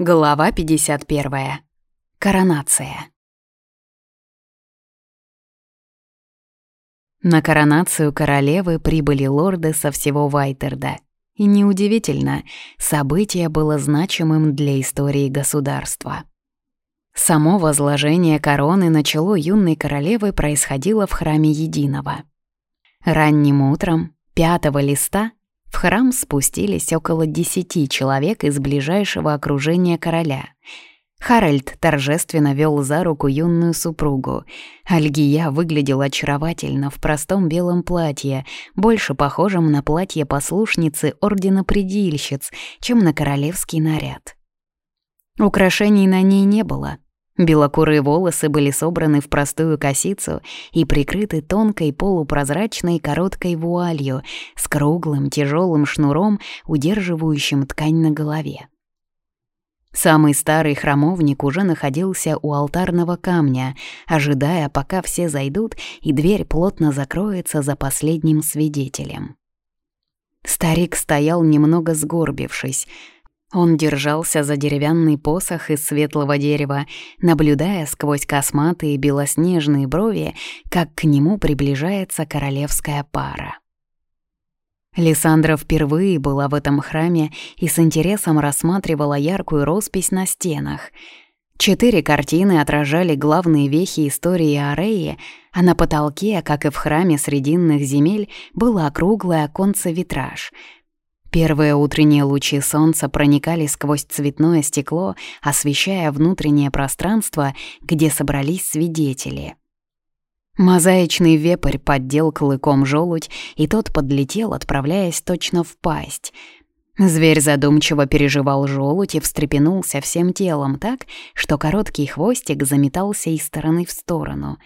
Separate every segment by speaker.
Speaker 1: Глава 51. Коронация. На коронацию королевы прибыли лорды со всего Вайтерда. И неудивительно, событие было значимым для истории государства. Само возложение короны на чело юной королевы происходило в храме Единого. Ранним утром, пятого листа, в храм спустились около десяти человек из ближайшего окружения короля. Харальд торжественно вел за руку юную супругу. Альгия выглядела очаровательно в простом белом платье, больше похожем на платье послушницы Ордена Предильщиц, чем на королевский наряд. Украшений на ней не было — Белокурые волосы были собраны в простую косицу и прикрыты тонкой полупрозрачной короткой вуалью с круглым тяжелым шнуром, удерживающим ткань на голове. Самый старый храмовник уже находился у алтарного камня, ожидая, пока все зайдут, и дверь плотно закроется за последним свидетелем. Старик стоял немного сгорбившись — он держался за деревянный посох из светлого дерева, наблюдая сквозь косматые белоснежные брови, как к нему приближается королевская пара. Лиссандра впервые была в этом храме и с интересом рассматривала яркую роспись на стенах. Четыре картины отражали главные вехи истории Ареи, а на потолке, как и в храме Срединных земель, было округлое оконце-витраж — Первые утренние лучи солнца проникали сквозь цветное стекло, освещая внутреннее пространство, где собрались свидетели. Мозаичный вепрь поддел клыком желудь, и тот подлетел, отправляясь точно в пасть. Зверь задумчиво переживал желудь и встрепенулся всем телом так, что короткий хвостик заметался из стороны в сторону.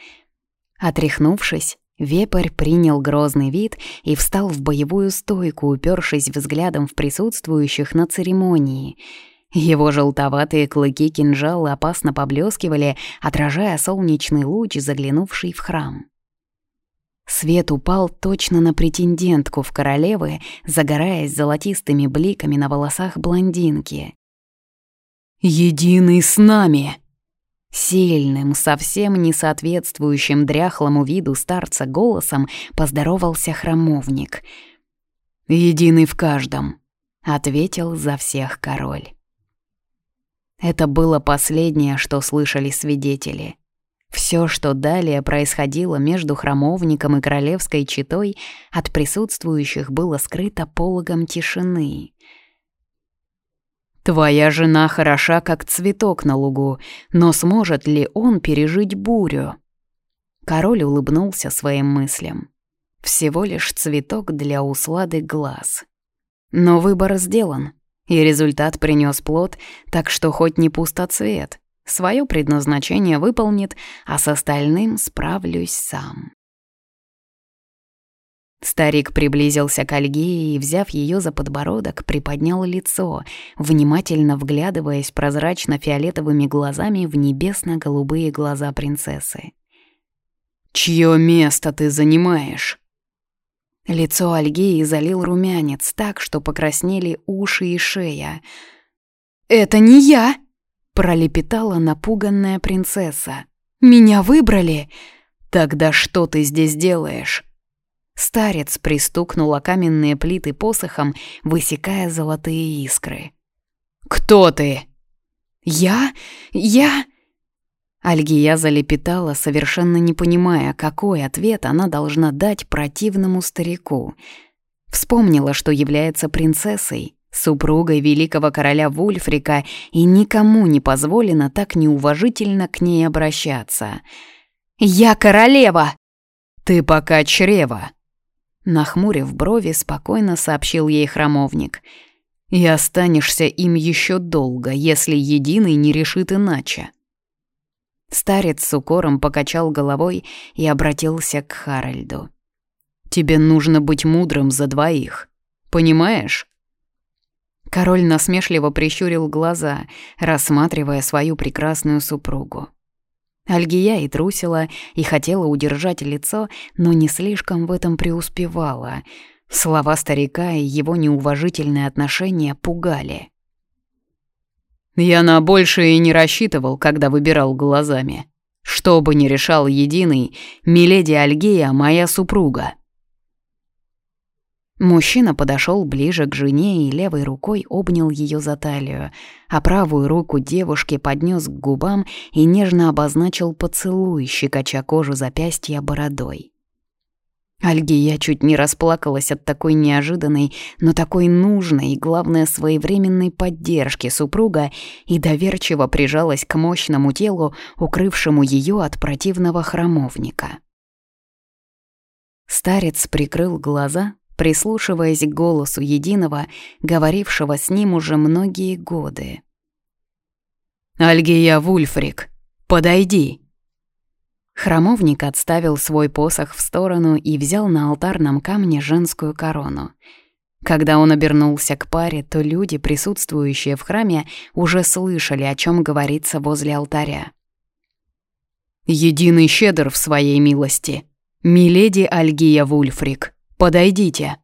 Speaker 1: Отряхнувшись, Вепрь принял грозный вид и встал в боевую стойку, упершись взглядом в присутствующих на церемонии. Его желтоватые клыки кинжала опасно поблескивали, отражая солнечный луч, заглянувший в храм. Свет упал точно на претендентку в королевы, загораясь золотистыми бликами на волосах блондинки. «Единый с нами!» Сильным, совсем не соответствующим дряхлому виду старца голосом поздоровался храмовник. «Единый в каждом», — ответил за всех король. Это было последнее, что слышали свидетели. Все, что далее происходило между храмовником и королевской четой, от присутствующих было скрыто пологом тишины — Твоя жена хороша, как цветок на лугу, но сможет ли он пережить бурю?» Король улыбнулся своим мыслям. Всего лишь цветок для услады глаз. Но выбор сделан, и результат принес плод, так что хоть не пустоцвет, свое предназначение выполнит, а с остальным справлюсь сам. Старик приблизился к Альгее и, взяв ее за подбородок, приподнял лицо, внимательно вглядываясь прозрачно-фиолетовыми глазами в небесно-голубые глаза принцессы. «Чье место ты занимаешь?» Лицо Альгеи залил румянец так, что покраснели уши и шея. «Это не я!» — пролепетала напуганная принцесса. «Меня выбрали!» «Тогда что ты здесь делаешь?» Старец пристукнул о каменные плиты посохом, высекая золотые искры. «Кто ты?» «Я? Я?» Альгия залепетала, совершенно не понимая, какой ответ она должна дать противному старику. Вспомнила, что является принцессой, супругой великого короля Вульфрика, и никому не позволено так неуважительно к ней обращаться. «Я королева!» «Ты пока чрева!» Нахмурив брови, спокойно сообщил ей храмовник. «И останешься им еще долго, если единый не решит иначе». Старец с укором покачал головой и обратился к Харальду. «Тебе нужно быть мудрым за двоих. Понимаешь?» Король насмешливо прищурил глаза, рассматривая свою прекрасную супругу. Альгия и трусила, и хотела удержать лицо, но не слишком в этом преуспевала. Слова старика и его неуважительные отношения пугали.
Speaker 2: Я на большее и не рассчитывал, когда выбирал глазами. Что бы ни решал единый, миледи Альгея моя супруга.
Speaker 1: Мужчина подошел ближе к жене и левой рукой обнял ее за талию, а правую руку девушки поднес к губам и нежно обозначил поцелуй, щекоча кожу запястья бородой. Альгия чуть не расплакалась от такой неожиданной, но такой нужной и, главное, своевременной поддержки супруга и доверчиво прижалась к мощному телу, укрывшему ее от противного храмовника. Старец прикрыл глаза, прислушиваясь к голосу единого, говорившего с ним уже многие годы.
Speaker 2: «Альгия Вульфрик, подойди!»
Speaker 1: Храмовник отставил свой посох в сторону и взял на алтарном камне женскую корону. Когда он обернулся к паре, то люди, присутствующие в храме, уже слышали, о чем говорится возле алтаря.
Speaker 2: «Единый щедр в своей милости. Миледи Альгия Вульфрик, Подойдите».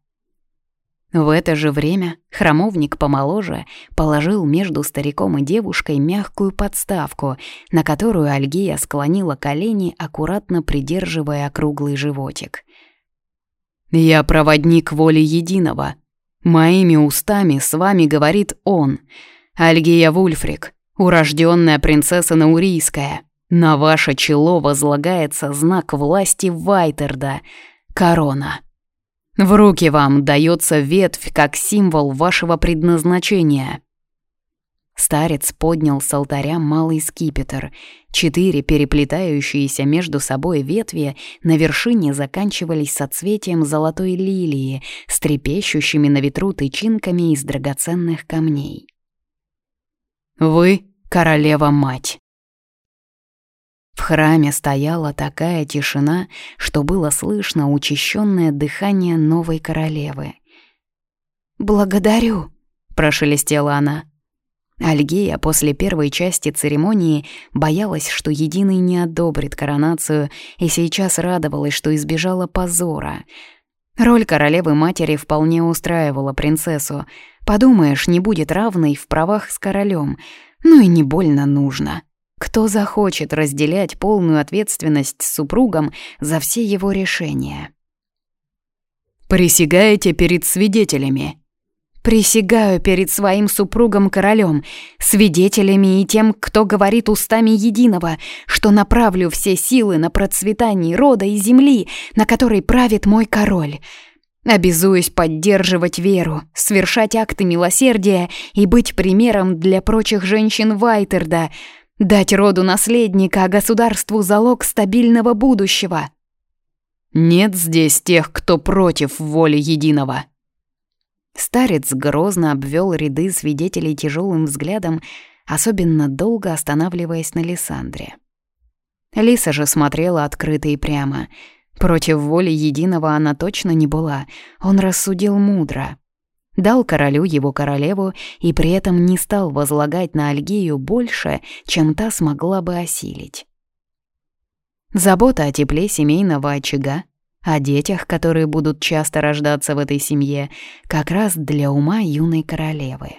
Speaker 1: В это же время храмовник помоложе положил между стариком и девушкой мягкую подставку, на которую Альгия склонила колени, аккуратно придерживая округлый животик.
Speaker 2: «Я проводник воли единого. Моими устами с вами говорит он, Альгия Вульфрик, урожденная принцесса Наурийская. На ваше чело возлагается знак власти Вайтерда — корона». В руки вам дается ветвь как символ вашего предназначения.
Speaker 1: Старец поднял с алтаря малый скипетр. Четыре переплетающиеся между собой ветви на вершине заканчивались соцветием золотой лилии с трепещущими на ветру тычинками из драгоценных камней.
Speaker 2: «Вы — королева-мать».
Speaker 1: В храме стояла такая тишина, что было слышно учащенное дыхание новой королевы. «Благодарю», — прошелестела она. Альгея после первой части церемонии боялась, что Единый не одобрит коронацию, и сейчас радовалась, что избежала позора. Роль королевы-матери вполне устраивала принцессу. Подумаешь, не будет равной в правах с королем, ну и не больно нужно. Кто захочет разделять полную ответственность с супругом за все его решения?
Speaker 2: «Присягаете перед свидетелями?»
Speaker 1: «Присягаю перед своим супругом-королем, свидетелями и тем, кто говорит устами единого, что направлю все силы на процветание рода и земли, на которой правит мой король». Обязуюсь поддерживать веру, совершать акты милосердия и быть примером для прочих женщин Вайтерда — Дать роду наследника, а государству залог стабильного будущего.
Speaker 2: Нет здесь тех, кто против воли единого.
Speaker 1: Старец грозно обвел ряды свидетелей тяжелым взглядом, особенно долго останавливаясь на Лиссандре. Лиса же смотрела открыто и прямо. Против воли единого она точно не была, он рассудил мудро дал королю его королеву и при этом не стал возлагать на Альгию больше, чем та смогла бы осилить. Забота о тепле семейного очага, о детях, которые будут часто рождаться в этой семье, как раз для ума юной королевы.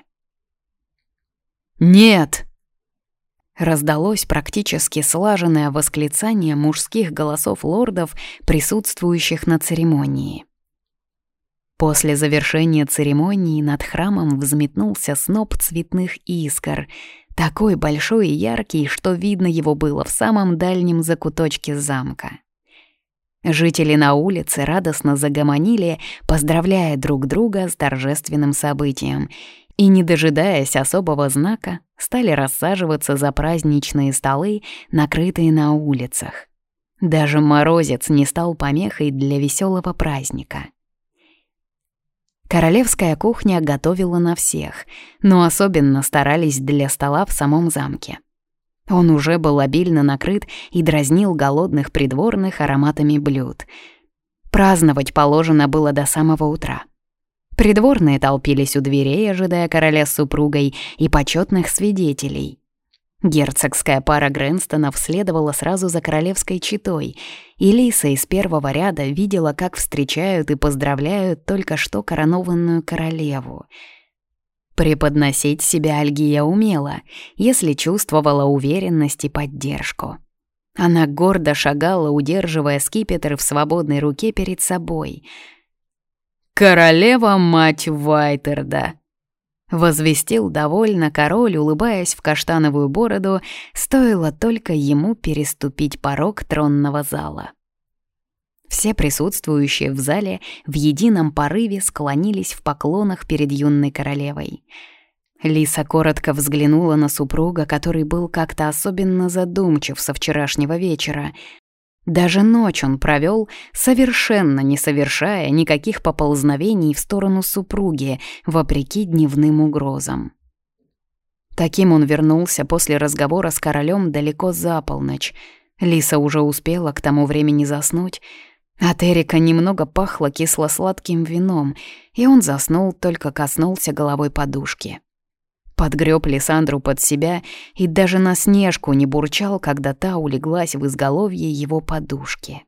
Speaker 2: «Нет!»
Speaker 1: Раздалось практически слаженное восклицание мужских голосов лордов, присутствующих на церемонии. После завершения церемонии над храмом взметнулся сноп цветных искр, такой большой и яркий, что видно его было в самом дальнем закуточке замка. Жители на улице радостно загомонили, поздравляя друг друга с торжественным событием, и, не дожидаясь особого знака, стали рассаживаться за праздничные столы, накрытые на улицах. Даже морозец не стал помехой для веселого праздника. Королевская кухня готовила на всех, но особенно старались для стола в самом замке. Он уже был обильно накрыт и дразнил голодных придворных ароматами блюд. Праздновать положено было до самого утра. Придворные толпились у дверей, ожидая короля с супругой и почетных свидетелей. Герцогская пара Грэнстонов следовала сразу за королевской четой, и Лиса из первого ряда видела, как встречают и поздравляют только что коронованную королеву. Преподносить себя Альгия умела, если чувствовала уверенность и поддержку. Она гордо шагала, удерживая скипетр в свободной руке перед собой.
Speaker 2: «Королева-мать Вайтерда!»
Speaker 1: Возвестил довольно король, улыбаясь в каштановую бороду, стоило только ему переступить порог тронного зала. Все присутствующие в зале в едином порыве склонились в поклонах перед юной королевой. Лиса коротко взглянула на супруга, который был как-то особенно задумчив со вчерашнего вечера. Даже ночь он провел, совершенно не совершая никаких поползновений в сторону супруги, вопреки дневным угрозам. Таким он вернулся после разговора с королем далеко за полночь. Лиса уже успела к тому времени заснуть, от Эрика немного пахло кисло-сладким вином, и он заснул, только коснулся головой подушки. Подгреб Лиссандру под себя и даже на снежку не бурчал, когда та улеглась в изголовье его подушки.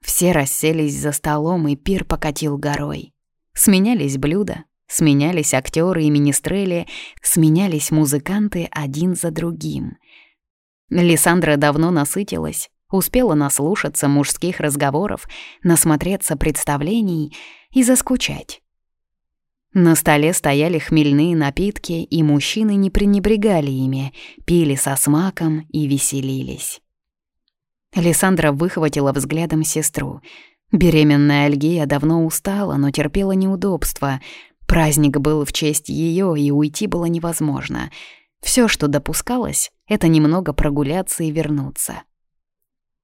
Speaker 1: Все расселись за столом, и пир покатил горой. Сменялись блюда, сменялись актеры и министрели, сменялись музыканты один за другим. Лиссандра давно насытилась, Успела наслушаться мужских разговоров, насмотреться представлений и заскучать. На столе стояли хмельные напитки, и мужчины не пренебрегали ими, пили со смаком и веселились. Александра выхватила взглядом сестру. Беременная Альгия давно устала, но терпела неудобства. Праздник был в честь ее, и уйти было невозможно. Все, что допускалось, это немного прогуляться и вернуться.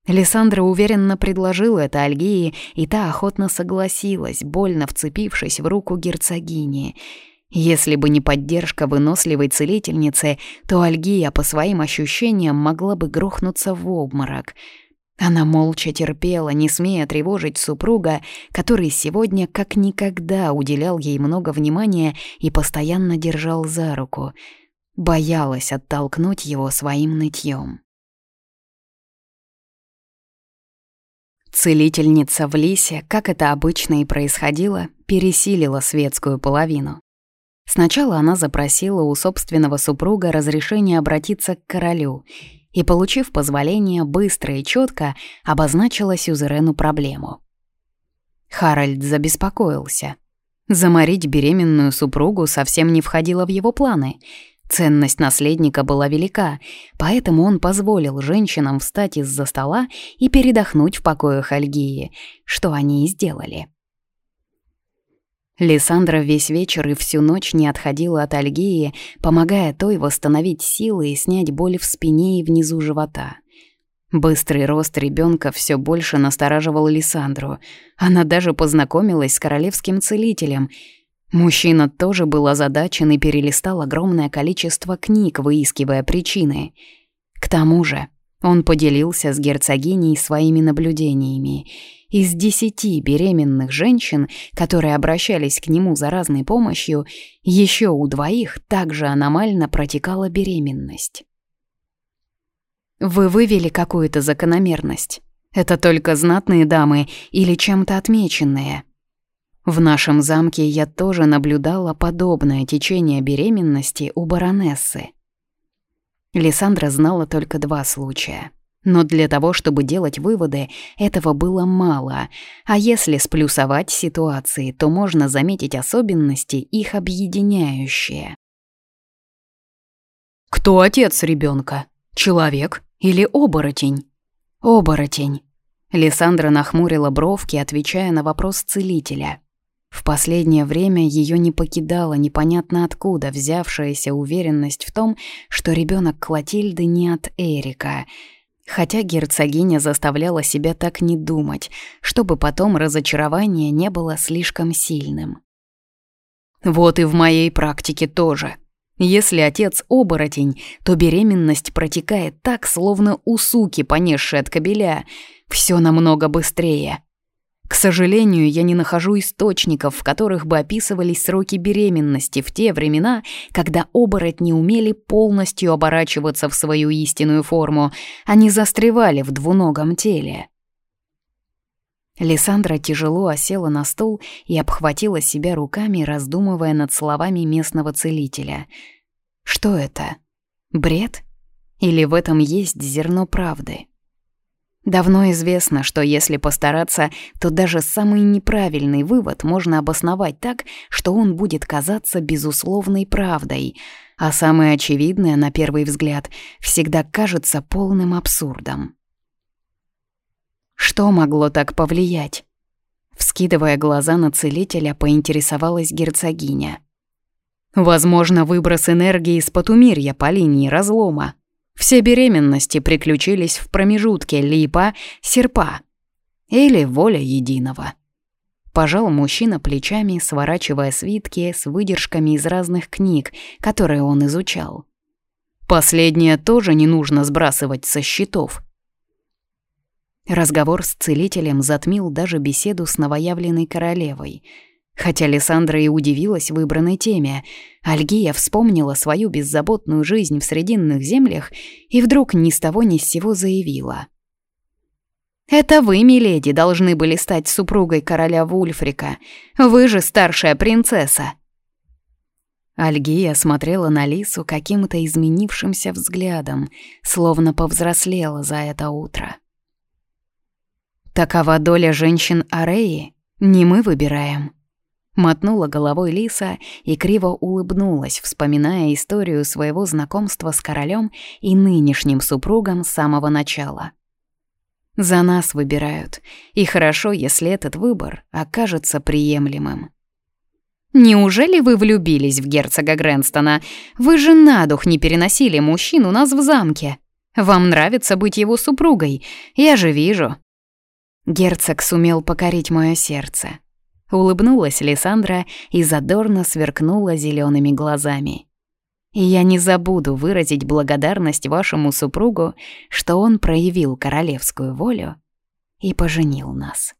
Speaker 1: Лиссандра уверенно предложила это Альгии, и та охотно согласилась, больно вцепившись в руку герцогини. Если бы не поддержка выносливой целительницы, то Альгия по своим ощущениям могла бы грохнуться в обморок. Она молча терпела, не смея тревожить супруга, который сегодня как никогда уделял ей много внимания и постоянно держал за руку. Боялась оттолкнуть его своим нытьем. Целительница в Лисе, как это обычно и происходило, пересилила светскую половину. Сначала она запросила у собственного супруга разрешение обратиться к королю и, получив позволение, быстро и четко обозначила Сюзерену проблему. Харальд забеспокоился. Заморить беременную супругу совсем не входило в его планы — Ценность наследника была велика, поэтому он позволил женщинам встать из-за стола и передохнуть в покоях Альгии, что они и сделали. Лиссандра весь вечер и всю ночь не отходила от Альгии, помогая той восстановить силы и снять боль в спине и внизу живота. Быстрый рост ребенка все больше настораживал Лиссандру. Она даже познакомилась с королевским целителем — Мужчина тоже был озадачен и перелистал огромное количество книг, выискивая причины. К тому же он поделился с герцогиней своими наблюдениями. Из десяти беременных женщин, которые обращались к нему за разной помощью, еще у двоих также аномально протекала беременность. «Вы вывели какую-то закономерность? Это только знатные дамы или чем-то отмеченные?» В нашем замке я тоже наблюдала подобное течение беременности у баронессы. Лиссандра знала только два случая. Но для того, чтобы делать выводы, этого было мало. А если сплюсовать ситуации, то можно заметить особенности, их объединяющие.
Speaker 2: «Кто отец ребенка? Человек или оборотень?»
Speaker 1: «Оборотень». Лиссандра нахмурила бровки, отвечая на вопрос целителя. В последнее время ее не покидала непонятно откуда взявшаяся уверенность в том, что ребенок Клотильды не от Эрика. Хотя герцогиня заставляла себя так не думать, чтобы потом разочарование не было слишком сильным.
Speaker 2: Вот и в моей практике тоже. Если отец оборотень, то беременность протекает так, словно у суки, понесшей от кобеля. Все намного быстрее. К сожалению, я не нахожу источников, в которых бы описывались сроки беременности в те времена, когда оборотни умели полностью оборачиваться в свою истинную форму, они застревали в двуногом теле.
Speaker 1: Лиссандра тяжело осела на стул и обхватила себя руками, раздумывая над словами местного целителя. Что это? Бред? Или в этом есть зерно правды? Давно известно, что если постараться, то даже самый неправильный вывод можно обосновать так, что он будет казаться безусловной правдой, а самое очевидное, на первый взгляд, всегда кажется полным абсурдом. Что могло так повлиять? Вскидывая глаза на целителя, поинтересовалась герцогиня. Возможно, выброс энергии из потумирья по линии разлома, все беременности приключились в промежутке липа-серпа или воля единого. Пожал мужчина плечами, сворачивая свитки с выдержками из разных книг, которые он изучал. Последнее тоже не нужно сбрасывать со счетов. Разговор с целителем затмил даже беседу с новоявленной королевой — Хотя Лиссандра и удивилась выбранной теме, Альгия вспомнила свою беззаботную жизнь в Срединных землях и вдруг ни с того ни с сего заявила. «Это вы, миледи, должны были стать супругой короля Вульфрика. Вы же старшая принцесса». Альгия смотрела на Лису каким-то изменившимся взглядом, словно повзрослела за это утро. «Такова доля женщин Ареи, не мы выбираем», Мотнула головой Лиса и криво улыбнулась, вспоминая историю своего знакомства с королем и нынешним супругом с самого начала. За нас выбирают, и хорошо, если этот выбор окажется приемлемым. «Неужели вы влюбились в герцога Грэнстона? Вы же на дух не переносили мужчин у нас в замке. Вам нравится быть его супругой, я же вижу». Герцог сумел покорить мое сердце, Улыбнулась Лиссандра и задорно сверкнула зелеными глазами. Я не забуду выразить благодарность вашему супругу, что он проявил королевскую волю и поженил нас.